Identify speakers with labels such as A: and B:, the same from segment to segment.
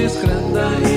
A: без хрена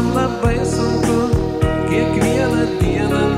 A: man labai sunku kiekvieną dieną